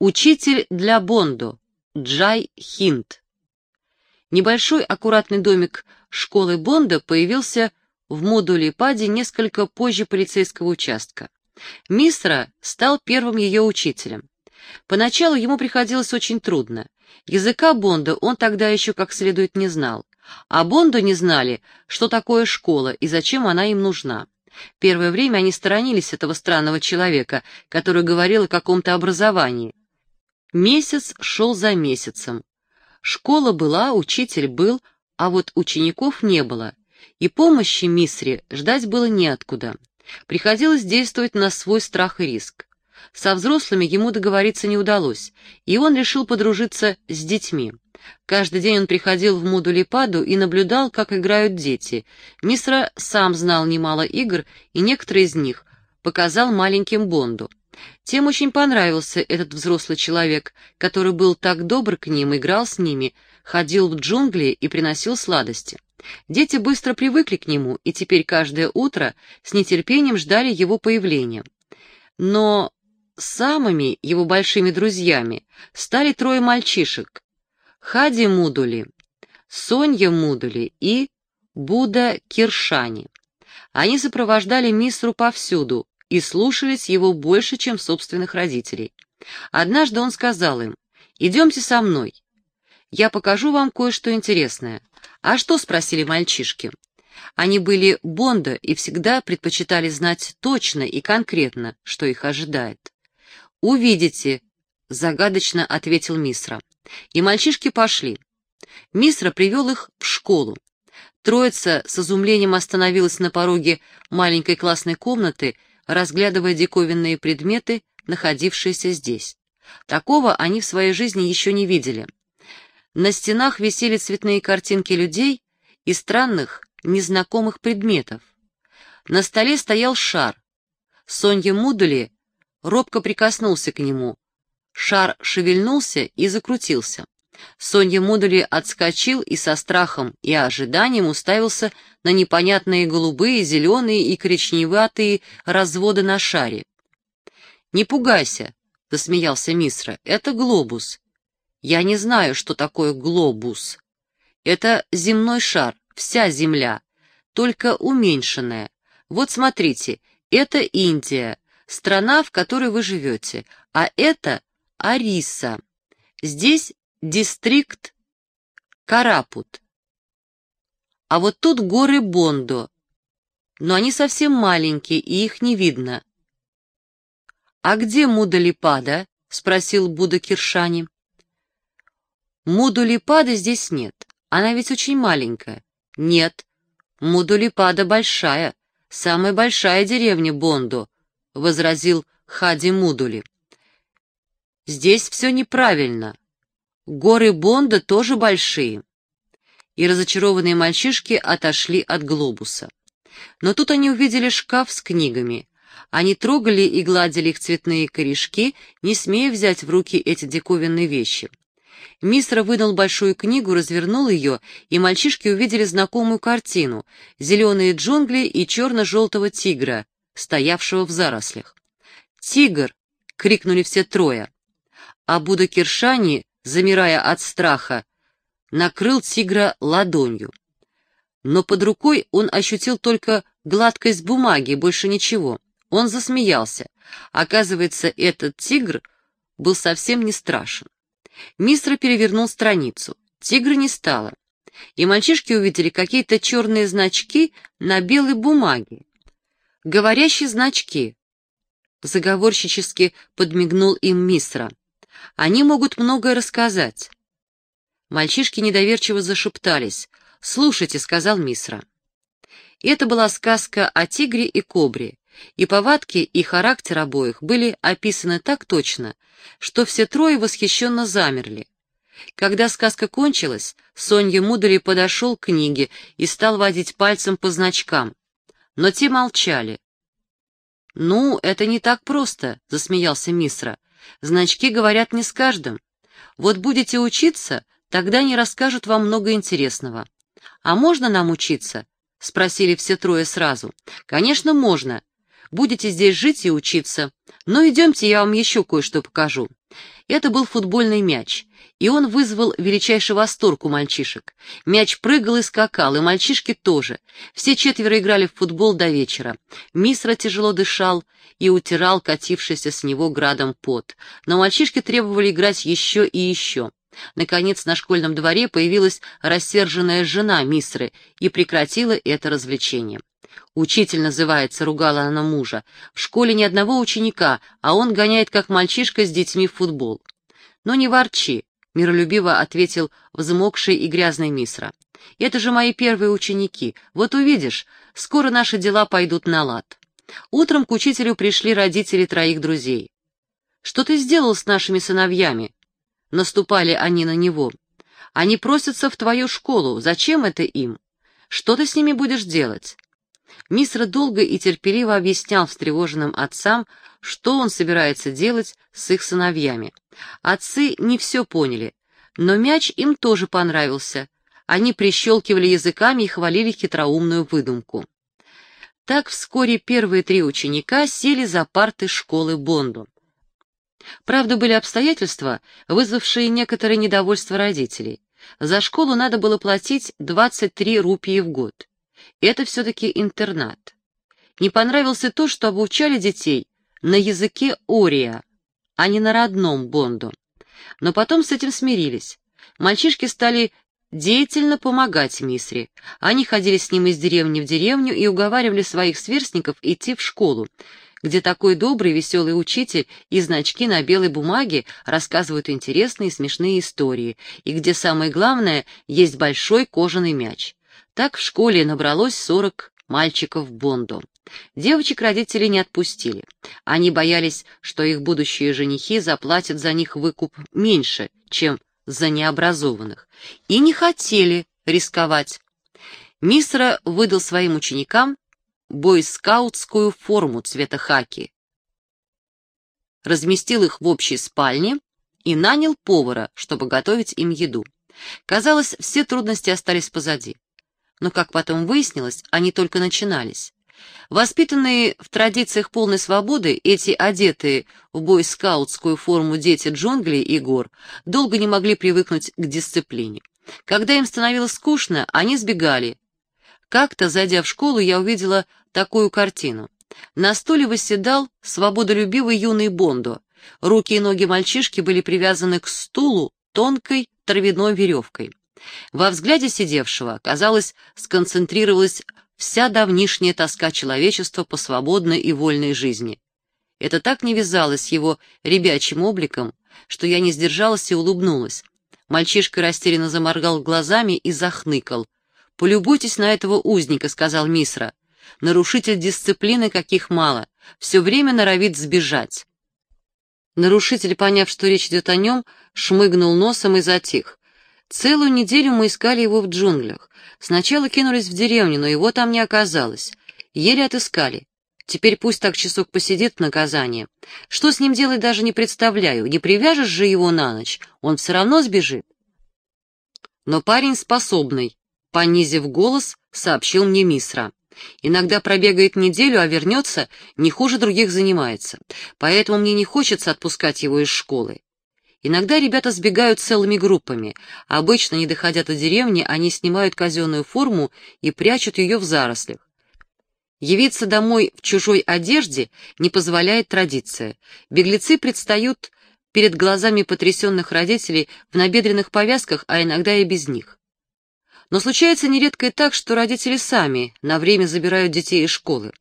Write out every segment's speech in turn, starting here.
Учитель для Бондо. Джай Хинт. Небольшой аккуратный домик школы Бонда появился в модуле Пади несколько позже полицейского участка. Мисра стал первым ее учителем. Поначалу ему приходилось очень трудно. Языка Бонда он тогда еще как следует не знал, а Бонду не знали, что такое школа и зачем она им нужна. Первое время они сторонились этого странного человека, который говорил о каком-то образовании. Месяц шел за месяцем. Школа была, учитель был, а вот учеников не было, и помощи Мисре ждать было неоткуда. Приходилось действовать на свой страх и риск. Со взрослыми ему договориться не удалось, и он решил подружиться с детьми. Каждый день он приходил в Мудулипаду и наблюдал, как играют дети. Мисра сам знал немало игр, и некоторые из них показал маленьким Бонду. Тем очень понравился этот взрослый человек, который был так добр к ним, играл с ними, ходил в джунгли и приносил сладости. Дети быстро привыкли к нему, и теперь каждое утро с нетерпением ждали его появления. Но самыми его большими друзьями стали трое мальчишек — Хади Мудули, Сонья Мудули и Буда Киршани. Они сопровождали Мисру повсюду, и слушались его больше, чем собственных родителей. Однажды он сказал им, «Идемте со мной. Я покажу вам кое-что интересное». «А что?» — спросили мальчишки. Они были Бонда и всегда предпочитали знать точно и конкретно, что их ожидает. «Увидите», — загадочно ответил Мисра. И мальчишки пошли. Мисра привел их в школу. Троица с изумлением остановилась на пороге маленькой классной комнаты разглядывая диковинные предметы, находившиеся здесь. Такого они в своей жизни еще не видели. На стенах висели цветные картинки людей и странных, незнакомых предметов. На столе стоял шар. Сонья Мудули робко прикоснулся к нему. Шар шевельнулся и закрутился. Сонья Модули отскочил и со страхом и ожиданием уставился на непонятные голубые, зеленые и коричневатые разводы на шаре. «Не пугайся», — засмеялся Мисра, — «это глобус». «Я не знаю, что такое глобус. Это земной шар, вся Земля, только уменьшенная. Вот смотрите, это Индия, страна, в которой вы живете, а это Ариса. Здесь Дистрикт Карапут. А вот тут горы Бондо, но они совсем маленькие, и их не видно. «А где Мудалипада?» — спросил Будда Киршани. «Мудулипада здесь нет, она ведь очень маленькая». «Нет, Мудулипада большая, самая большая деревня Бондо», — возразил Хади Мудули. «Здесь все неправильно. Горы Бонда тоже большие. И разочарованные мальчишки отошли от глобуса. Но тут они увидели шкаф с книгами. Они трогали и гладили их цветные корешки, не смея взять в руки эти диковинные вещи. Мистер выдал большую книгу, развернул ее, и мальчишки увидели знакомую картину — зеленые джунгли и черно-желтого тигра, стоявшего в зарослях. «Тигр!» — крикнули все трое. А Буда Киршани замирая от страха, накрыл тигра ладонью. Но под рукой он ощутил только гладкость бумаги, больше ничего. Он засмеялся. Оказывается, этот тигр был совсем не страшен. Мистер перевернул страницу. Тигра не стало. И мальчишки увидели какие-то черные значки на белой бумаге. Говорящие значки. Заговорщически подмигнул им Мисра. Они могут многое рассказать. Мальчишки недоверчиво зашептались. «Слушайте», — сказал Мисра. Это была сказка о тигре и кобре, и повадки и характер обоих были описаны так точно, что все трое восхищенно замерли. Когда сказка кончилась, Сонья Мудри подошел к книге и стал водить пальцем по значкам. Но те молчали. «Ну, это не так просто», — засмеялся Мисра. Значки говорят не с каждым. Вот будете учиться, тогда они расскажут вам много интересного. А можно нам учиться? Спросили все трое сразу. Конечно, можно. Будете здесь жить и учиться. Но идемте, я вам еще кое-что покажу. Это был футбольный мяч, и он вызвал величайший восторг у мальчишек. Мяч прыгал и скакал, и мальчишки тоже. Все четверо играли в футбол до вечера. Мисра тяжело дышал и утирал катившийся с него градом пот. Но мальчишки требовали играть еще и еще. Наконец на школьном дворе появилась рассерженная жена Мисры и прекратила это развлечение. «Учитель называется», — ругала она мужа. «В школе ни одного ученика, а он гоняет, как мальчишка, с детьми в футбол». «Ну не ворчи», — миролюбиво ответил взмокший и грязный Мисра. «Это же мои первые ученики. Вот увидишь, скоро наши дела пойдут на лад». Утром к учителю пришли родители троих друзей. «Что ты сделал с нашими сыновьями?» Наступали они на него. «Они просятся в твою школу. Зачем это им? Что ты с ними будешь делать?» Мисра долго и терпеливо объяснял встревоженным отцам, что он собирается делать с их сыновьями. Отцы не все поняли, но мяч им тоже понравился. Они прищелкивали языками и хвалили хитроумную выдумку. Так вскоре первые три ученика сели за парты школы Бонду. Правда, были обстоятельства, вызвавшие некоторое недовольство родителей. За школу надо было платить 23 рупии в год. Это все-таки интернат. Не понравился то, что обучали детей на языке Ория, а не на родном Бонду. Но потом с этим смирились. Мальчишки стали деятельно помогать Мисре. Они ходили с ним из деревни в деревню и уговаривали своих сверстников идти в школу, где такой добрый, веселый учитель и значки на белой бумаге рассказывают интересные и смешные истории, и где, самое главное, есть большой кожаный мяч. Так в школе набралось сорок мальчиков Бонду. Девочек родители не отпустили. Они боялись, что их будущие женихи заплатят за них выкуп меньше, чем за необразованных, и не хотели рисковать. Мисра выдал своим ученикам бойскаутскую форму цвета хаки, разместил их в общей спальне и нанял повара, чтобы готовить им еду. Казалось, все трудности остались позади но, как потом выяснилось, они только начинались. Воспитанные в традициях полной свободы, эти одетые в бойскаутскую форму дети джунглей и гор долго не могли привыкнуть к дисциплине. Когда им становилось скучно, они сбегали. Как-то, зайдя в школу, я увидела такую картину. На стуле восседал свободолюбивый юный Бондо. Руки и ноги мальчишки были привязаны к стулу тонкой травяной веревкой. Во взгляде сидевшего, казалось, сконцентрировалась вся давнишняя тоска человечества по свободной и вольной жизни. Это так не вязалось его ребячим обликом, что я не сдержалась и улыбнулась. Мальчишка растерянно заморгал глазами и захныкал. «Полюбуйтесь на этого узника», — сказал Мисра. «Нарушитель дисциплины каких мало, все время норовит сбежать». Нарушитель, поняв, что речь идет о нем, шмыгнул носом и затих. Целую неделю мы искали его в джунглях. Сначала кинулись в деревню, но его там не оказалось. Еле отыскали. Теперь пусть так часок посидит в наказание. Что с ним делать, даже не представляю. Не привяжешь же его на ночь, он все равно сбежит. Но парень способный, понизив голос, сообщил мне Мисра. Иногда пробегает неделю, а вернется, не хуже других занимается. Поэтому мне не хочется отпускать его из школы. Иногда ребята сбегают целыми группами. Обычно, не доходя до деревни, они снимают казенную форму и прячут ее в зарослях. Явиться домой в чужой одежде не позволяет традиция. Беглецы предстают перед глазами потрясенных родителей в набедренных повязках, а иногда и без них. Но случается нередко и так, что родители сами на время забирают детей из школы,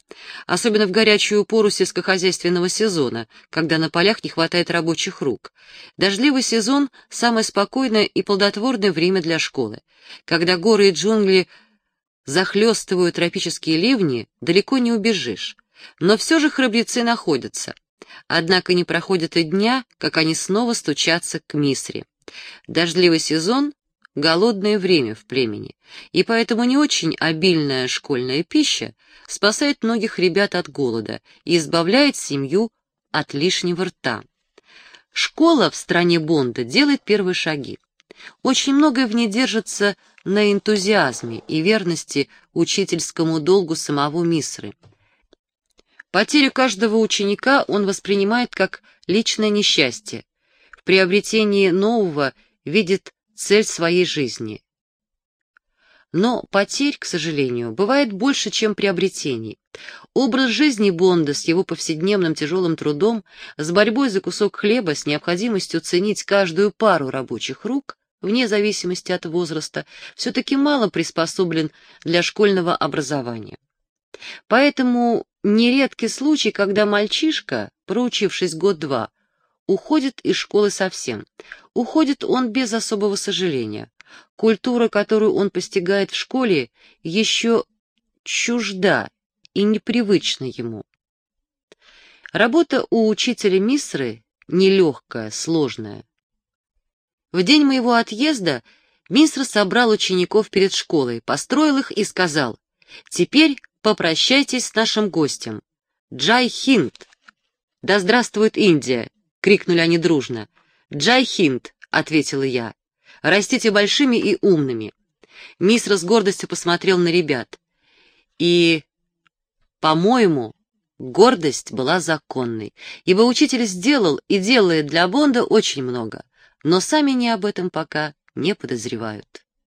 особенно в горячую пору сельскохозяйственного сезона, когда на полях не хватает рабочих рук. Дождливый сезон — самое спокойное и плодотворное время для школы. Когда горы и джунгли захлестывают тропические ливни, далеко не убежишь. Но все же храбрецы находятся. Однако не проходит и дня, как они снова стучатся к Мисре. Дождливый сезон голодное время в племени, и поэтому не очень обильная школьная пища спасает многих ребят от голода и избавляет семью от лишнего рта. Школа в стране Бонда делает первые шаги. Очень многое в ней держится на энтузиазме и верности учительскому долгу самого Мисры. Потерю каждого ученика он воспринимает как личное несчастье. В приобретении нового видит цель своей жизни. Но потерь, к сожалению, бывает больше, чем приобретений. Образ жизни Бонда с его повседневным тяжелым трудом, с борьбой за кусок хлеба, с необходимостью ценить каждую пару рабочих рук, вне зависимости от возраста, все-таки мало приспособлен для школьного образования. Поэтому нередкий случай, когда мальчишка, проучившись год-два, уходит из школы совсем. Уходит он без особого сожаления. Культура, которую он постигает в школе, еще чужда и непривычна ему. Работа у учителя Мисры нелегкая, сложная. В день моего отъезда Мисра собрал учеников перед школой, построил их и сказал, «Теперь попрощайтесь с нашим гостем. Джай Хинд!» «Да здравствует Индия!» — крикнули они дружно. «Джай Хинд!» — ответила я. «Растите большими и умными». Мисра с гордостью посмотрел на ребят. И, по-моему, гордость была законной, ибо учитель сделал и делает для Бонда очень много, но сами не об этом пока не подозревают.